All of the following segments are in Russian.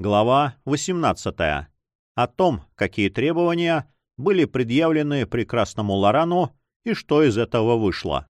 Глава 18. О том, какие требования были предъявлены прекрасному Лорану и что из этого вышло.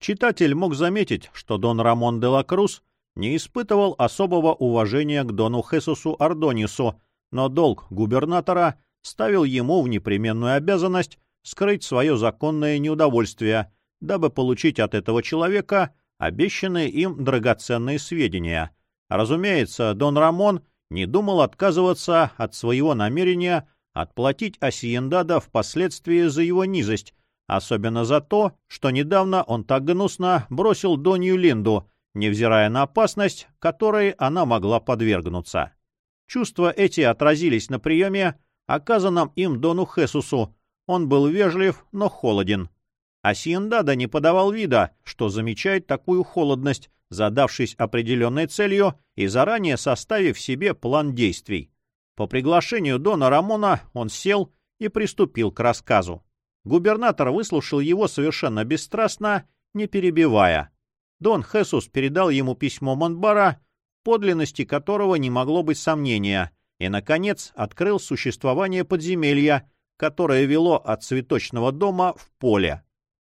Читатель мог заметить, что Дон Рамон де ла Крус не испытывал особого уважения к Дону Хесусу Ардонису, но долг губернатора ставил ему в непременную обязанность скрыть свое законное неудовольствие, дабы получить от этого человека обещанные им драгоценные сведения — Разумеется, Дон Рамон не думал отказываться от своего намерения отплатить Асиендада впоследствии за его низость, особенно за то, что недавно он так гнусно бросил Донью Линду, невзирая на опасность, которой она могла подвергнуться. Чувства эти отразились на приеме, оказанном им Дону Хесусу. Он был вежлив, но холоден. Асиендада не подавал вида, что замечает такую холодность, задавшись определенной целью и заранее составив себе план действий. По приглашению Дона Рамона он сел и приступил к рассказу. Губернатор выслушал его совершенно бесстрастно, не перебивая. Дон Хесус передал ему письмо Монбара, подлинности которого не могло быть сомнения, и, наконец, открыл существование подземелья, которое вело от цветочного дома в поле.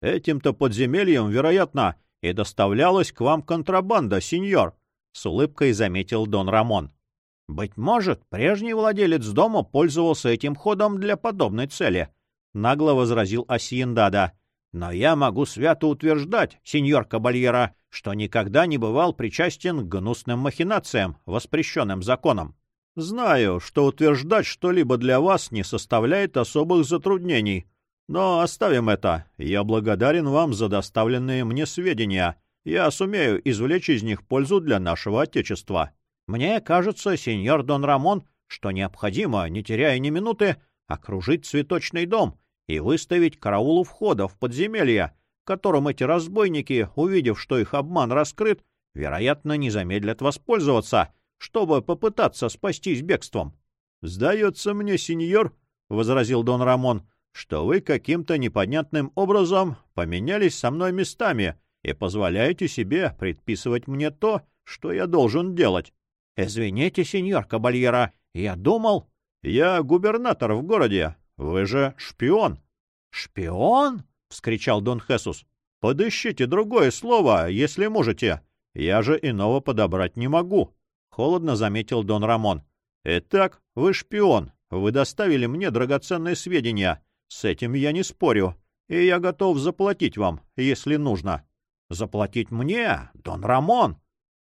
Этим-то подземельем, вероятно, и доставлялась к вам контрабанда, сеньор, — с улыбкой заметил Дон Рамон. — Быть может, прежний владелец дома пользовался этим ходом для подобной цели, — нагло возразил Асиендада. — Но я могу свято утверждать, сеньор Кабальера, что никогда не бывал причастен к гнусным махинациям, воспрещенным законом. Знаю, что утверждать что-либо для вас не составляет особых затруднений, но оставим это. Я благодарен вам за доставленные мне сведения. Я сумею извлечь из них пользу для нашего Отечества. Мне кажется, сеньор Дон Рамон, что необходимо, не теряя ни минуты, окружить цветочный дом и выставить караулу входа в подземелье, которым эти разбойники, увидев, что их обман раскрыт, вероятно, не замедлят воспользоваться, чтобы попытаться спастись бегством. — Сдается мне, сеньор, — возразил Дон Рамон, — что вы каким-то непонятным образом поменялись со мной местами и позволяете себе предписывать мне то, что я должен делать. — Извините, сеньор Кабальера, я думал... — Я губернатор в городе. Вы же шпион. — Шпион? — вскричал Дон Хесус. — Подыщите другое слово, если можете. Я же иного подобрать не могу. — холодно заметил Дон Рамон. — Итак, вы шпион. Вы доставили мне драгоценные сведения. С этим я не спорю, и я готов заплатить вам, если нужно. Заплатить мне, Дон Рамон?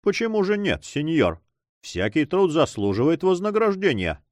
Почему же нет, сеньор? Всякий труд заслуживает вознаграждения.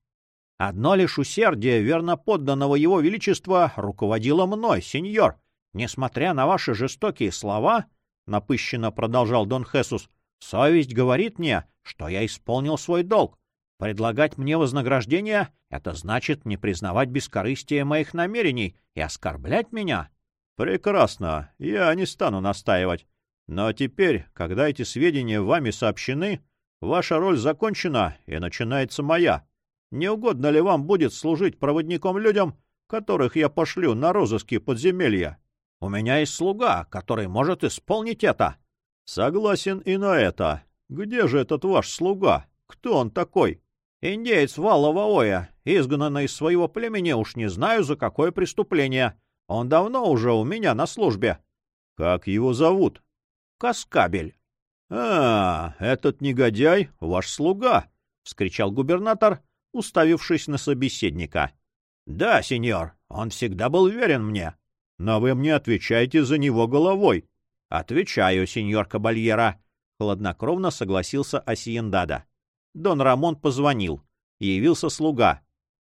Одно лишь усердие верно подданного его величества руководило мной, сеньор. Несмотря на ваши жестокие слова, — напыщенно продолжал Дон Хесус, — совесть говорит мне, что я исполнил свой долг. Предлагать мне вознаграждение — это значит не признавать бескорыстие моих намерений и оскорблять меня. Прекрасно, я не стану настаивать. Но теперь, когда эти сведения вами сообщены, ваша роль закончена и начинается моя. Не угодно ли вам будет служить проводником людям, которых я пошлю на розыски подземелья? У меня есть слуга, который может исполнить это. Согласен и на это. Где же этот ваш слуга? Кто он такой? Индеец Валлова изгнанный из своего племени, уж не знаю, за какое преступление. Он давно уже у меня на службе. — Как его зовут? — Каскабель. — А, этот негодяй — ваш слуга! — вскричал губернатор, уставившись на собеседника. — Да, сеньор, он всегда был верен мне. — Но вы мне отвечаете за него головой. — Отвечаю, сеньор Кабальера, — хладнокровно согласился Асиендада. Дон Рамон позвонил. Явился слуга.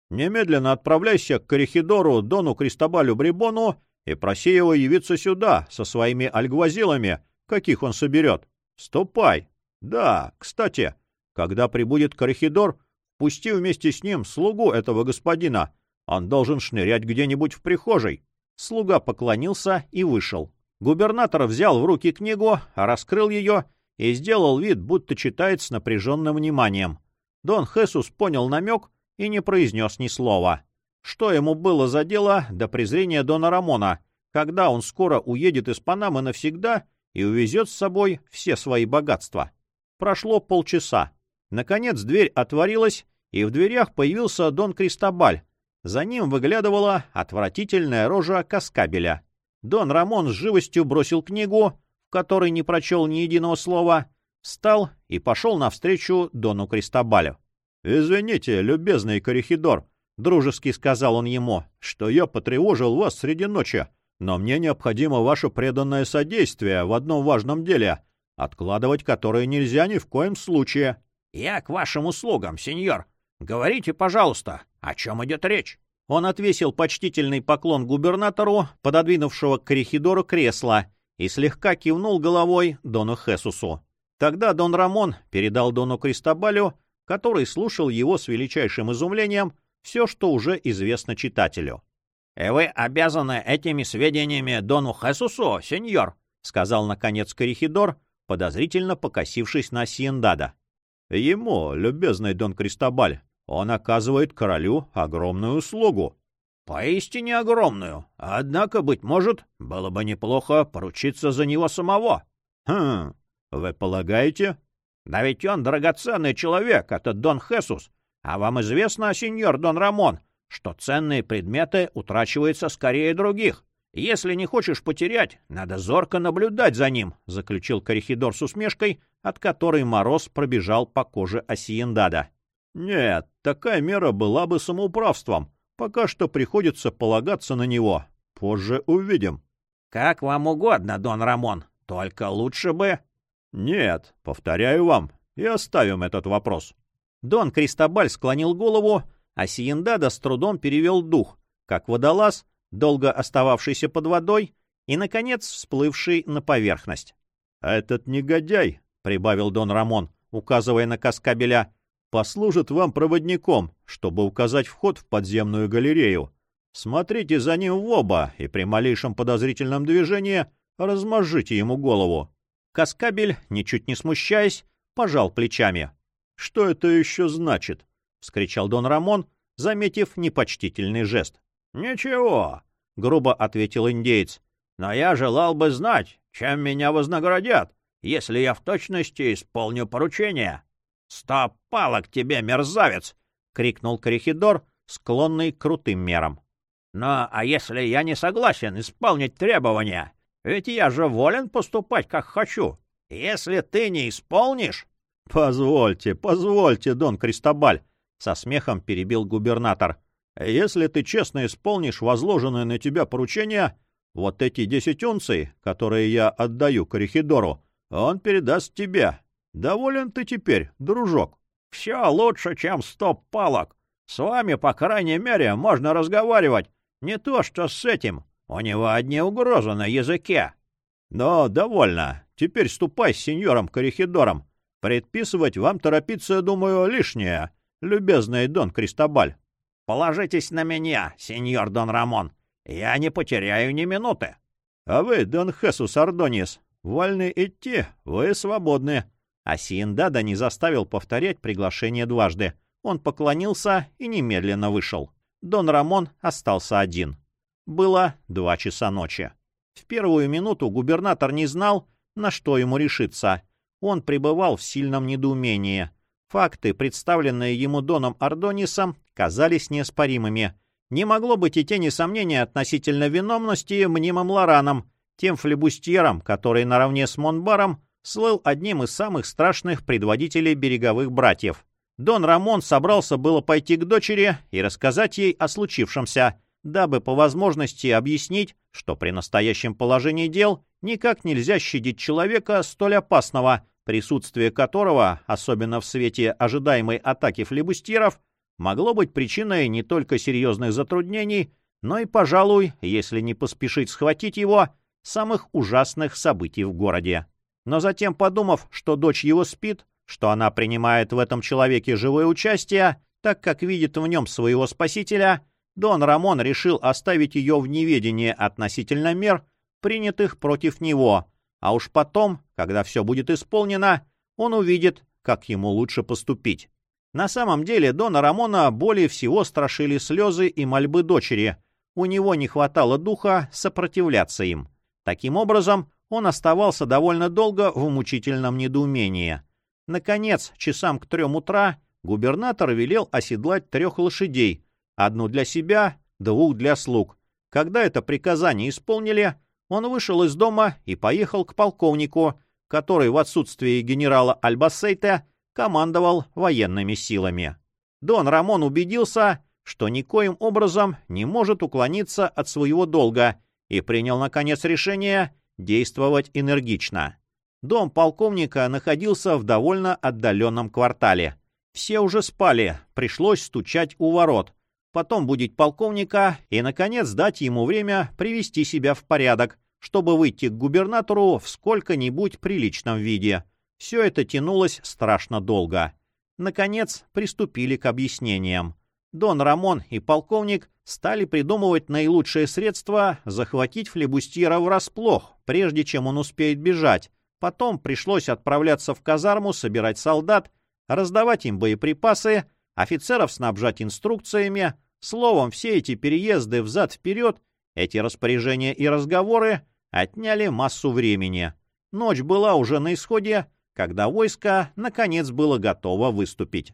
«Немедленно отправляйся к Корихидору Дону Кристобалю Брибону и проси его явиться сюда со своими альгвазилами, каких он соберет. Ступай. Да, кстати, когда прибудет Корихидор, пусти вместе с ним слугу этого господина. Он должен шнырять где-нибудь в прихожей». Слуга поклонился и вышел. Губернатор взял в руки книгу, раскрыл ее и сделал вид, будто читает с напряженным вниманием. Дон Хесус понял намек и не произнес ни слова. Что ему было за дело до презрения Дона Рамона, когда он скоро уедет из Панамы навсегда и увезет с собой все свои богатства? Прошло полчаса. Наконец дверь отворилась, и в дверях появился Дон Кристобаль. За ним выглядывала отвратительная рожа Каскабеля. Дон Рамон с живостью бросил книгу, в которой не прочел ни единого слова, встал и пошел навстречу Дону Кристобалю. — Извините, любезный корихидор, — дружески сказал он ему, — что я потревожил вас среди ночи, но мне необходимо ваше преданное содействие в одном важном деле, откладывать которое нельзя ни в коем случае. — Я к вашим услугам, сеньор. Говорите, пожалуйста, о чем идет речь? Он отвесил почтительный поклон губернатору, пододвинувшего к корихидору кресло, и слегка кивнул головой Дону Хесусу. Тогда Дон Рамон передал Дону Кристобалю, который слушал его с величайшим изумлением, все, что уже известно читателю. — И вы обязаны этими сведениями Дону Хесусу, сеньор? — сказал, наконец, Корихидор, подозрительно покосившись на Сиендада. — Ему, любезный Дон Кристобаль, он оказывает королю огромную услугу. — Поистине огромную. Однако, быть может, было бы неплохо поручиться за него самого. — Хм, вы полагаете? — Да ведь он драгоценный человек, этот Дон Хесус. А вам известно, сеньор Дон Рамон, что ценные предметы утрачиваются скорее других. Если не хочешь потерять, надо зорко наблюдать за ним, — заключил Корихидор с усмешкой, от которой мороз пробежал по коже Осиендада. — Нет, такая мера была бы самоуправством. Пока что приходится полагаться на него. Позже увидим. — Как вам угодно, Дон Рамон, только лучше бы... — Нет, повторяю вам, и оставим этот вопрос. Дон Кристобаль склонил голову, а Сиендада с трудом перевел дух, как водолаз, долго остававшийся под водой и, наконец, всплывший на поверхность. — А этот негодяй, — прибавил Дон Рамон, указывая на Каскабеля, — послужит вам проводником, чтобы указать вход в подземную галерею. Смотрите за ним в оба и при малейшем подозрительном движении размажите ему голову. Каскабель, ничуть не смущаясь, пожал плечами. — Что это еще значит? — вскричал Дон Рамон, заметив непочтительный жест. — Ничего, — грубо ответил индейец. — Но я желал бы знать, чем меня вознаградят, если я в точности исполню поручение. — Стоп палок тебе, мерзавец! — крикнул Корихидор, склонный к крутым мерам. — Ну, а если я не согласен исполнить требования? Ведь я же волен поступать, как хочу. Если ты не исполнишь... — Позвольте, позвольте, Дон Кристобаль, — со смехом перебил губернатор. — Если ты честно исполнишь возложенное на тебя поручение, вот эти десять унций, которые я отдаю Корихидору, он передаст тебе. Доволен ты теперь, дружок? — Все лучше, чем сто палок. С вами, по крайней мере, можно разговаривать. Не то, что с этим. У него одни угрозы на языке. — Но довольно. Теперь ступай с сеньором Корихидором. Предписывать вам торопиться, думаю, лишнее, любезный Дон Кристобаль. — Положитесь на меня, сеньор Дон Рамон. Я не потеряю ни минуты. — А вы, Дон Хесус Ардонис, вольны идти, вы свободны. А Сиендада не заставил повторять приглашение дважды. Он поклонился и немедленно вышел. Дон Рамон остался один. Было два часа ночи. В первую минуту губернатор не знал, на что ему решиться — он пребывал в сильном недоумении. Факты, представленные ему Доном Ардонисом, казались неоспоримыми. Не могло быть и тени сомнения относительно виновности мнимым Лораном, тем флебустьером, который наравне с Монбаром слыл одним из самых страшных предводителей береговых братьев. Дон Рамон собрался было пойти к дочери и рассказать ей о случившемся, дабы по возможности объяснить, что при настоящем положении дел никак нельзя щадить человека столь опасного, присутствие которого, особенно в свете ожидаемой атаки флебустьеров, могло быть причиной не только серьезных затруднений, но и, пожалуй, если не поспешить схватить его, самых ужасных событий в городе. Но затем, подумав, что дочь его спит, что она принимает в этом человеке живое участие, так как видит в нем своего спасителя, Дон Рамон решил оставить ее в неведении относительно мер, принятых против него, а уж потом, когда все будет исполнено, он увидит, как ему лучше поступить. На самом деле Дона Рамона более всего страшили слезы и мольбы дочери. У него не хватало духа сопротивляться им. Таким образом, он оставался довольно долго в мучительном недоумении. Наконец, часам к трем утра губернатор велел оседлать трех лошадей, одну для себя, двух для слуг. Когда это приказание исполнили, он вышел из дома и поехал к полковнику, который в отсутствие генерала Альбасейта командовал военными силами. Дон Рамон убедился, что никоим образом не может уклониться от своего долга и принял, наконец, решение действовать энергично. Дом полковника находился в довольно отдаленном квартале. Все уже спали, пришлось стучать у ворот, потом будить полковника и, наконец, дать ему время привести себя в порядок, чтобы выйти к губернатору в сколько-нибудь приличном виде. Все это тянулось страшно долго. Наконец, приступили к объяснениям. Дон Рамон и полковник стали придумывать наилучшие средства захватить флебустьера врасплох, прежде чем он успеет бежать. Потом пришлось отправляться в казарму, собирать солдат, раздавать им боеприпасы, офицеров снабжать инструкциями. Словом, все эти переезды взад-вперед, эти распоряжения и разговоры отняли массу времени. Ночь была уже на исходе, когда войско, наконец, было готово выступить.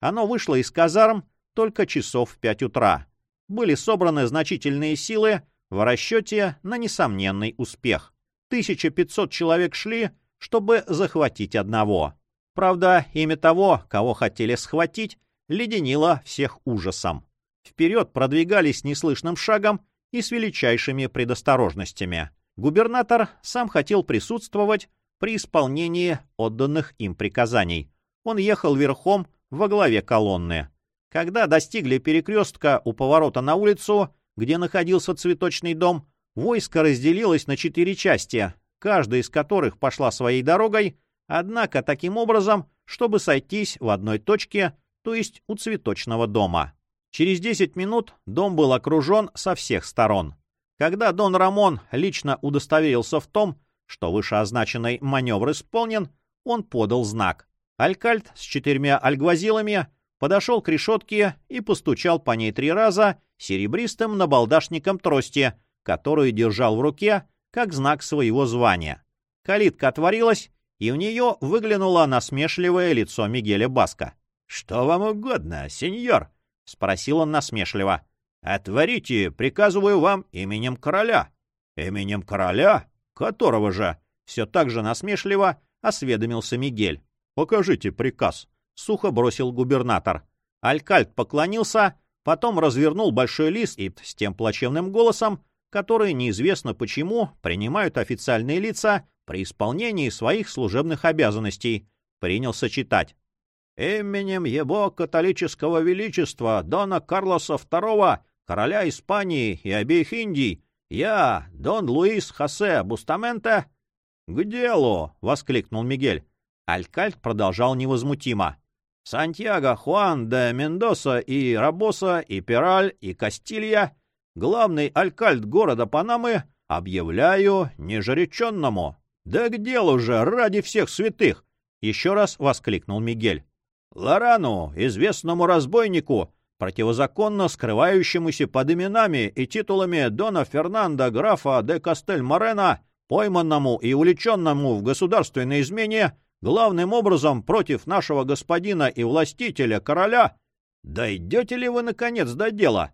Оно вышло из казарм только часов в пять утра были собраны значительные силы в расчете на несомненный успех. 1500 человек шли, чтобы захватить одного. Правда, имя того, кого хотели схватить, леденило всех ужасом. Вперед продвигались неслышным шагом и с величайшими предосторожностями. Губернатор сам хотел присутствовать при исполнении отданных им приказаний. Он ехал верхом во главе колонны. Когда достигли перекрестка у поворота на улицу, где находился цветочный дом, войско разделилось на четыре части, каждая из которых пошла своей дорогой, однако таким образом, чтобы сойтись в одной точке, то есть у цветочного дома. Через десять минут дом был окружен со всех сторон. Когда Дон Рамон лично удостоверился в том, что вышеозначенный маневр исполнен, он подал знак. Алькальт с четырьмя альгвазилами подошел к решетке и постучал по ней три раза серебристым набалдашником трости, которую держал в руке, как знак своего звания. Калитка отворилась, и в нее выглянуло насмешливое лицо Мигеля Баска. — Что вам угодно, сеньор? — спросил он насмешливо. — Отворите, приказываю вам именем короля. — Именем короля? Которого же? Все так же насмешливо осведомился Мигель. — Покажите приказ, — сухо бросил губернатор. Алькальт поклонился, потом развернул большой лист и с тем плачевным голосом, который неизвестно почему принимают официальные лица при исполнении своих служебных обязанностей, принялся читать. «Именем его католического величества Дона Карлоса II, короля Испании и обеих Индий, я, Дон Луис Хосе Бустаменте...» «К делу!» — воскликнул Мигель. Алькальт продолжал невозмутимо. Сантьяго, Хуан де Мендоса и Рабоса и Пираль и Кастилья, главный алькальд города Панамы, объявляю нежереченному. Да к делу же, ради всех святых! Еще раз воскликнул Мигель. Лорану, известному разбойнику, противозаконно скрывающемуся под именами и титулами Дона Фернандо графа де Кастель Морена, пойманному и увлеченному в государственной измене, главным образом против нашего господина и властителя, короля. Дойдете ли вы, наконец, до дела?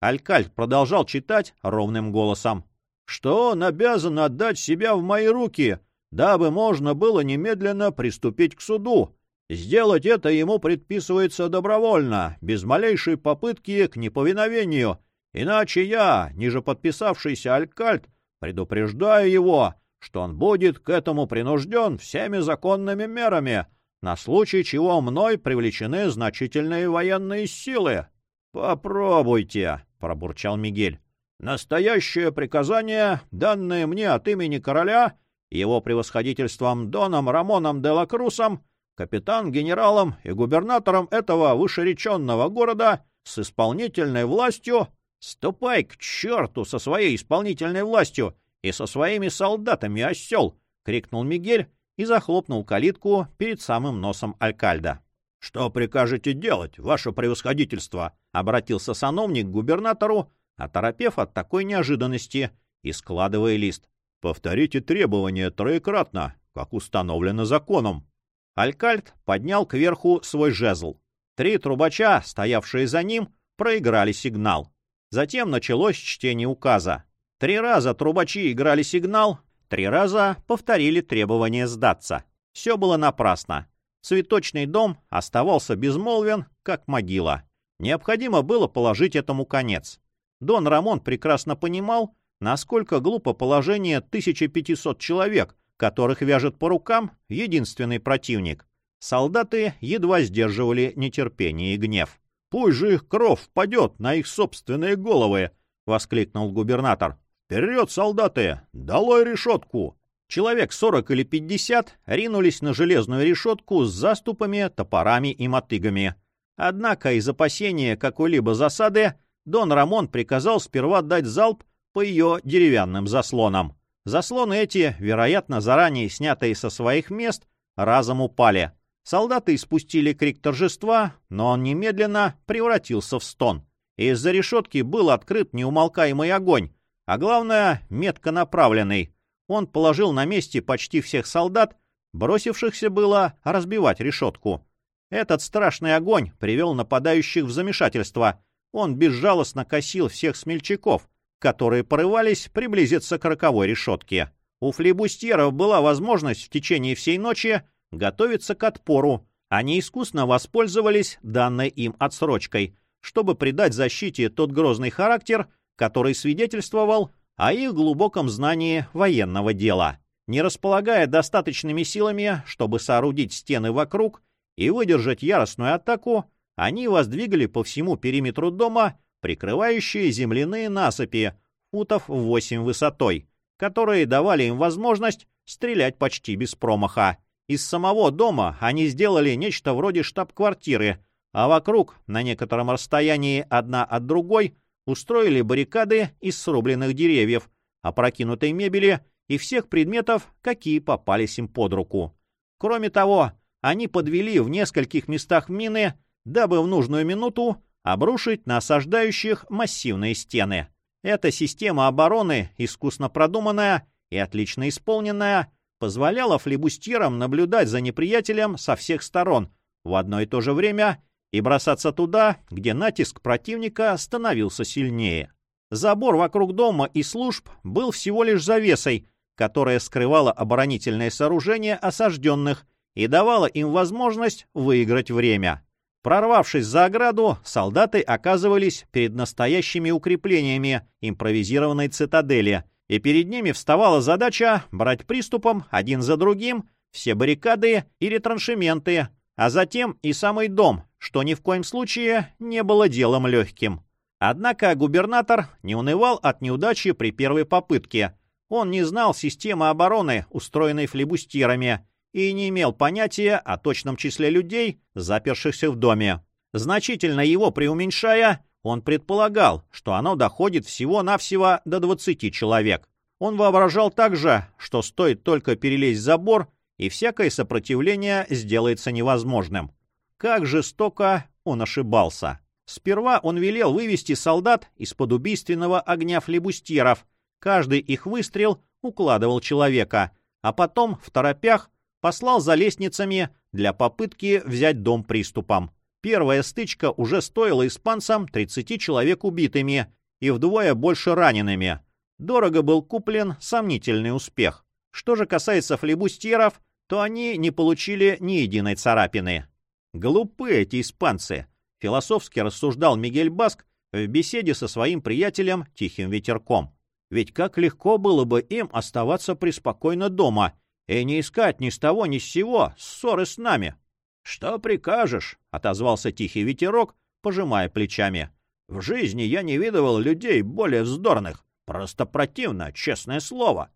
Алькальт продолжал читать ровным голосом. Что он обязан отдать себя в мои руки, дабы можно было немедленно приступить к суду. Сделать это ему предписывается добровольно, без малейшей попытки к неповиновению, иначе я, ниже подписавшийся Алькальт, предупреждаю его, что он будет к этому принужден всеми законными мерами, на случай чего мной привлечены значительные военные силы. — Попробуйте, — пробурчал Мигель. — Настоящее приказание, данное мне от имени короля, его превосходительством Доном Рамоном де Лакрусом, капитан-генералом и губернатором этого вышереченного города с исполнительной властью... Ступай к черту со своей исполнительной властью и со своими солдатами, осел! — крикнул Мигель и захлопнул калитку перед самым носом Алькальда. — Что прикажете делать, ваше превосходительство? — обратился сановник к губернатору, оторопев от такой неожиданности и складывая лист. — Повторите требования троекратно, как установлено законом. — Алькальт поднял кверху свой жезл. Три трубача, стоявшие за ним, проиграли сигнал. Затем началось чтение указа. Три раза трубачи играли сигнал, три раза повторили требование сдаться. Все было напрасно. Цветочный дом оставался безмолвен, как могила. Необходимо было положить этому конец. Дон Рамон прекрасно понимал, насколько глупо положение 1500 человек, которых вяжет по рукам единственный противник. Солдаты едва сдерживали нетерпение и гнев. «Пусть же их кровь падет на их собственные головы!» — воскликнул губернатор. «Вперед, солдаты! Долой решетку!» Человек сорок или пятьдесят ринулись на железную решетку с заступами, топорами и мотыгами. Однако из опасения какой-либо засады Дон Рамон приказал сперва дать залп по ее деревянным заслонам. Заслоны эти, вероятно, заранее снятые со своих мест, разом упали. Солдаты испустили крик торжества, но он немедленно превратился в стон. Из-за решетки был открыт неумолкаемый огонь, а главное, метко направленный. Он положил на месте почти всех солдат, бросившихся было разбивать решетку. Этот страшный огонь привел нападающих в замешательство. Он безжалостно косил всех смельчаков, которые порывались приблизиться к роковой решетке. У флебустьеров была возможность в течение всей ночи готовиться к отпору. Они искусно воспользовались данной им отсрочкой, чтобы придать защите тот грозный характер, который свидетельствовал о их глубоком знании военного дела. Не располагая достаточными силами, чтобы соорудить стены вокруг и выдержать яростную атаку, они воздвигали по всему периметру дома прикрывающие земляные насыпи футов в 8 высотой, которые давали им возможность стрелять почти без промаха. Из самого дома они сделали нечто вроде штаб-квартиры, а вокруг, на некотором расстоянии одна от другой, устроили баррикады из срубленных деревьев, опрокинутой мебели и всех предметов, какие попались им под руку. Кроме того, они подвели в нескольких местах мины, дабы в нужную минуту обрушить на осаждающих массивные стены. Эта система обороны, искусно продуманная и отлично исполненная, позволяло флебустьерам наблюдать за неприятелем со всех сторон в одно и то же время и бросаться туда, где натиск противника становился сильнее. Забор вокруг дома и служб был всего лишь завесой, которая скрывала оборонительное сооружение осажденных и давала им возможность выиграть время. Прорвавшись за ограду, солдаты оказывались перед настоящими укреплениями импровизированной цитадели — и перед ними вставала задача брать приступом один за другим все баррикады и ретраншементы, а затем и самый дом, что ни в коем случае не было делом легким. Однако губернатор не унывал от неудачи при первой попытке. Он не знал системы обороны, устроенной флебустьерами, и не имел понятия о точном числе людей, запершихся в доме. Значительно его преуменьшая, он предполагал, что оно доходит всего-навсего до 20 человек. Он воображал также, что стоит только перелезть забор, и всякое сопротивление сделается невозможным. Как жестоко он ошибался. Сперва он велел вывести солдат из-под убийственного огня флебустьеров. Каждый их выстрел укладывал человека, а потом, в торопях, послал за лестницами для попытки взять дом приступом. Первая стычка уже стоила испанцам 30 человек убитыми и вдвое больше ранеными. Дорого был куплен сомнительный успех. Что же касается флебустьеров, то они не получили ни единой царапины. Глупы эти испанцы, философски рассуждал Мигель Баск в беседе со своим приятелем Тихим Ветерком. Ведь как легко было бы им оставаться преспокойно дома и не искать ни с того ни с сего ссоры с нами. «Что прикажешь?» — отозвался тихий ветерок, пожимая плечами. «В жизни я не видывал людей более вздорных. Просто противно, честное слово».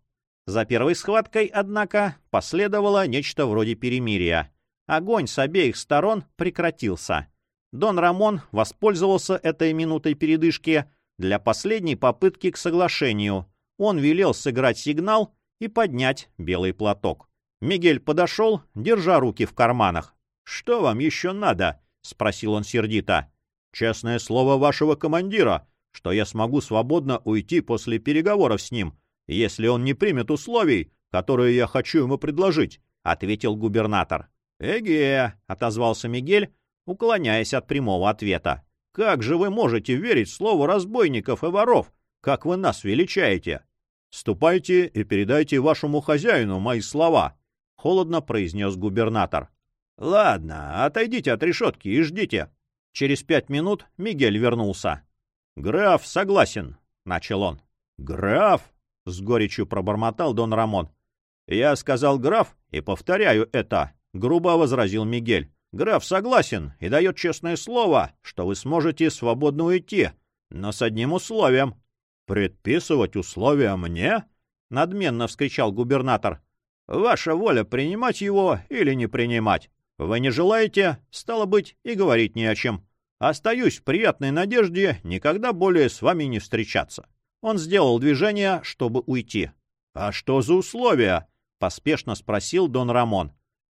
За первой схваткой, однако, последовало нечто вроде перемирия. Огонь с обеих сторон прекратился. Дон Рамон воспользовался этой минутой передышки для последней попытки к соглашению. Он велел сыграть сигнал и поднять белый платок. Мигель подошел, держа руки в карманах. «Что вам еще надо?» — спросил он сердито. «Честное слово вашего командира, что я смогу свободно уйти после переговоров с ним, если он не примет условий, которые я хочу ему предложить», — ответил губернатор. «Эге!» — отозвался Мигель, уклоняясь от прямого ответа. «Как же вы можете верить слову разбойников и воров, как вы нас величаете?» «Ступайте и передайте вашему хозяину мои слова», — холодно произнес губернатор. «Ладно, отойдите от решетки и ждите». Через пять минут Мигель вернулся. «Граф согласен», — начал он. «Граф?» — с горечью пробормотал Дон Рамон. «Я сказал граф и повторяю это», — грубо возразил Мигель. «Граф согласен и дает честное слово, что вы сможете свободно уйти, но с одним условием». «Предписывать условия мне?» — надменно вскричал губернатор. «Ваша воля принимать его или не принимать. Вы не желаете, стало быть, и говорить не о чем. Остаюсь в приятной надежде никогда более с вами не встречаться». Он сделал движение, чтобы уйти. «А что за условия?» — поспешно спросил Дон Рамон.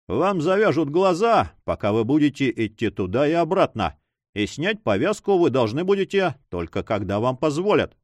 «Вам завяжут глаза, пока вы будете идти туда и обратно, и снять повязку вы должны будете только когда вам позволят».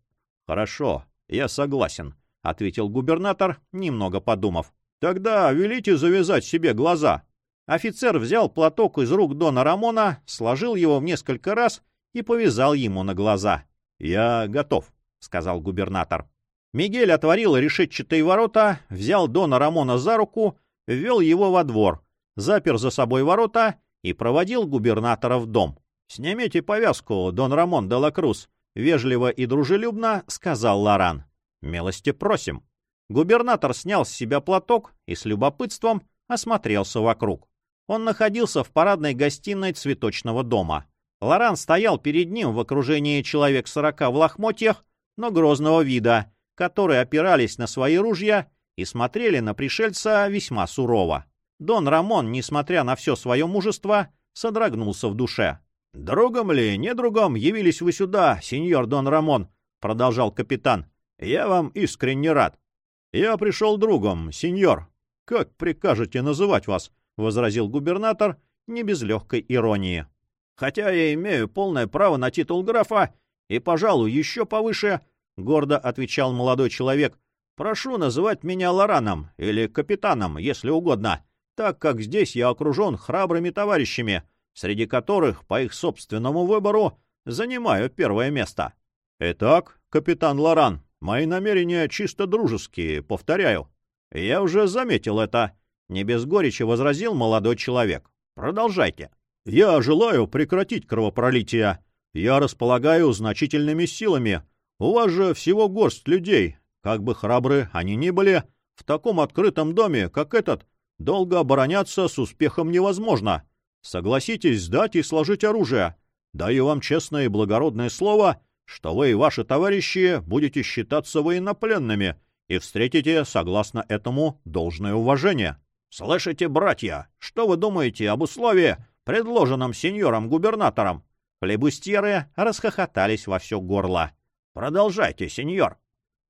«Хорошо, я согласен», — ответил губернатор, немного подумав. «Тогда велите завязать себе глаза». Офицер взял платок из рук Дона Рамона, сложил его в несколько раз и повязал ему на глаза. «Я готов», — сказал губернатор. Мигель отворил решетчатые ворота, взял Дона Рамона за руку, ввел его во двор, запер за собой ворота и проводил губернатора в дом. «Снимите повязку, Дон Рамон де Лакрус», — вежливо и дружелюбно сказал Лоран. «Милости просим». Губернатор снял с себя платок и с любопытством осмотрелся вокруг. Он находился в парадной гостиной цветочного дома. Лоран стоял перед ним в окружении человек сорока в лохмотьях, но грозного вида, которые опирались на свои ружья и смотрели на пришельца весьма сурово. Дон Рамон, несмотря на все свое мужество, содрогнулся в душе. — Другом ли, не другом явились вы сюда, сеньор Дон Рамон? — продолжал капитан. — Я вам искренне рад. — Я пришел другом, сеньор. Как прикажете называть вас? — возразил губернатор, не без легкой иронии. — Хотя я имею полное право на титул графа и, пожалуй, еще повыше, — гордо отвечал молодой человек, — прошу называть меня Лораном или капитаном, если угодно, так как здесь я окружен храбрыми товарищами, среди которых, по их собственному выбору, занимаю первое место. — Итак, капитан Лоран, мои намерения чисто дружеские, повторяю. Я уже заметил это, — не без горечи возразил молодой человек. Продолжайте. Я желаю прекратить кровопролитие. Я располагаю значительными силами. У вас же всего горсть людей. Как бы храбры они ни были, в таком открытом доме, как этот, долго обороняться с успехом невозможно. Согласитесь сдать и сложить оружие. Даю вам честное и благородное слово, что вы и ваши товарищи будете считаться военнопленными и встретите, согласно этому, должное уважение. «Слышите, братья, что вы думаете об условии, предложенном сеньором-губернатором?» Флебустьеры расхохотались во все горло. «Продолжайте, сеньор».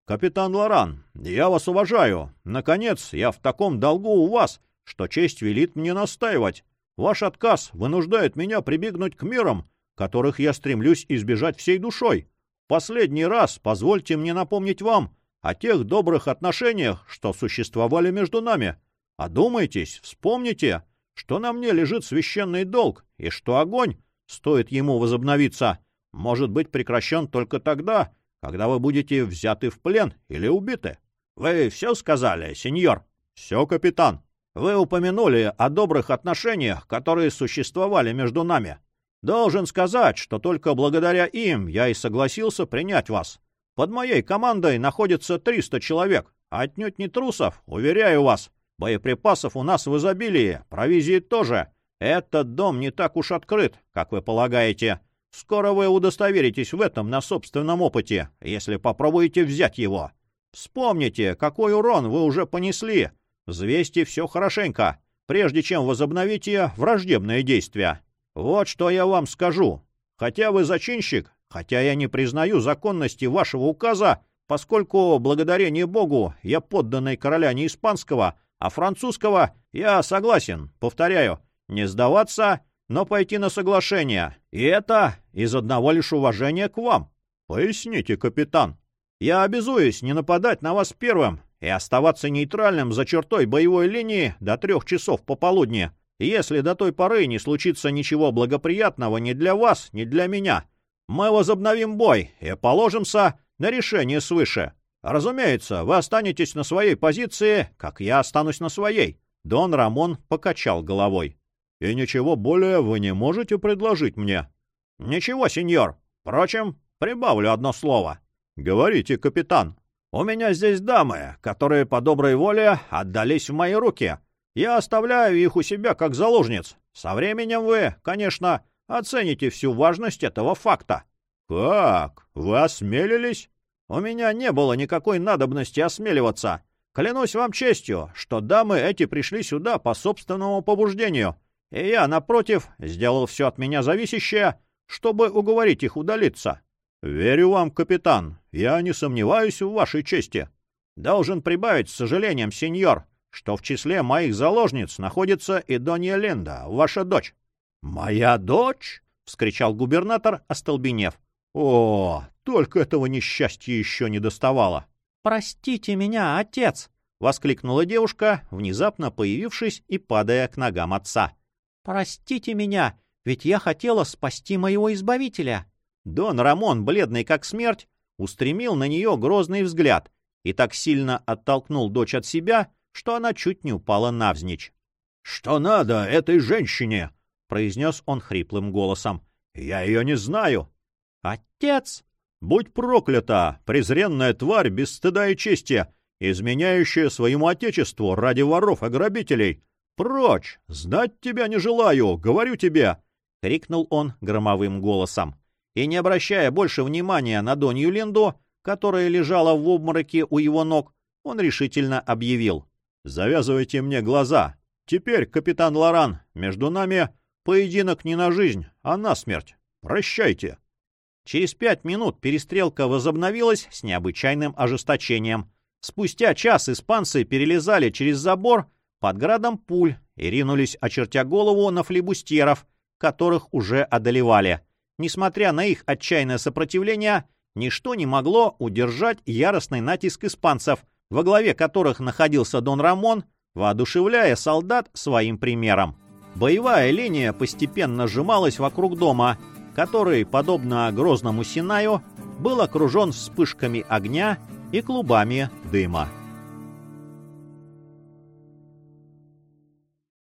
«Капитан Лоран, я вас уважаю. Наконец, я в таком долгу у вас, что честь велит мне настаивать. Ваш отказ вынуждает меня прибегнуть к мерам, которых я стремлюсь избежать всей душой. Последний раз позвольте мне напомнить вам о тех добрых отношениях, что существовали между нами. Одумайтесь, вспомните, что на мне лежит священный долг, и что огонь, стоит ему возобновиться, может быть прекращен только тогда, когда вы будете взяты в плен или убиты. Вы все сказали, сеньор? Все, капитан. Вы упомянули о добрых отношениях, которые существовали между нами. Должен сказать, что только благодаря им я и согласился принять вас. Под моей командой находится 300 человек, а отнюдь не трусов, уверяю вас. Боеприпасов у нас в изобилии, провизии тоже. Этот дом не так уж открыт, как вы полагаете. Скоро вы удостоверитесь в этом на собственном опыте, если попробуете взять его. Вспомните, какой урон вы уже понесли. Взвесьте все хорошенько, прежде чем возобновите враждебные действия. Вот что я вам скажу. Хотя вы зачинщик, хотя я не признаю законности вашего указа, поскольку, благодарение Богу, я подданный короля не испанского, а французского я согласен, повторяю, не сдаваться, но пойти на соглашение. И это из одного лишь уважения к вам. Поясните, капитан. Я обязуюсь не нападать на вас первым и оставаться нейтральным за чертой боевой линии до трех часов пополудни. если до той поры не случится ничего благоприятного ни для вас, ни для меня. Мы возобновим бой и положимся на решение свыше. Разумеется, вы останетесь на своей позиции, как я останусь на своей. Дон Рамон покачал головой. И ничего более вы не можете предложить мне. Ничего, сеньор. Впрочем, прибавлю одно слово. Говорите, капитан. У меня здесь дамы, которые по доброй воле отдались в мои руки. Я оставляю их у себя как заложниц. Со временем вы, конечно, оцените всю важность этого факта. — Как? Вы осмелились? У меня не было никакой надобности осмеливаться. Клянусь вам честью, что дамы эти пришли сюда по собственному побуждению, и я, напротив, сделал все от меня зависящее, чтобы уговорить их удалиться. — Верю вам, капитан. Я не сомневаюсь в вашей чести. Должен прибавить с сожалением, сеньор, что в числе моих заложниц находится и Донья Ленда, ваша дочь. — Моя дочь? — вскричал губернатор, остолбенев. — О, только этого несчастья еще не доставало. — Простите меня, отец! — воскликнула девушка, внезапно появившись и падая к ногам отца. — Простите меня, ведь я хотела спасти моего избавителя. Дон Рамон, бледный как смерть, устремил на нее грозный взгляд и так сильно оттолкнул дочь от себя, что она чуть не упала навзничь. — Что надо этой женщине? — произнес он хриплым голосом. — Я ее не знаю. — Отец! Будь проклята, презренная тварь без стыда и чести, изменяющая своему отечеству ради воров и грабителей. Прочь! Знать тебя не желаю, говорю тебе! — крикнул он громовым голосом. И, не обращая больше внимания на Донью Ленду, которая лежала в обмороке у его ног, он решительно объявил. — Завязывайте мне глаза. Теперь, капитан Лоран, между нами поединок не на жизнь, а на смерть. Прощайте. Через пять минут перестрелка возобновилась с необычайным ожесточением. Спустя час испанцы перелезали через забор под градом пуль и ринулись, очертя голову, на флибустьеров, которых уже одолевали. Несмотря на их отчаянное сопротивление, ничто не могло удержать яростный натиск испанцев, во главе которых находился Дон Рамон, воодушевляя солдат своим примером. Боевая линия постепенно сжималась вокруг дома — который, подобно грозному Синаю, был окружен вспышками огня и клубами дыма.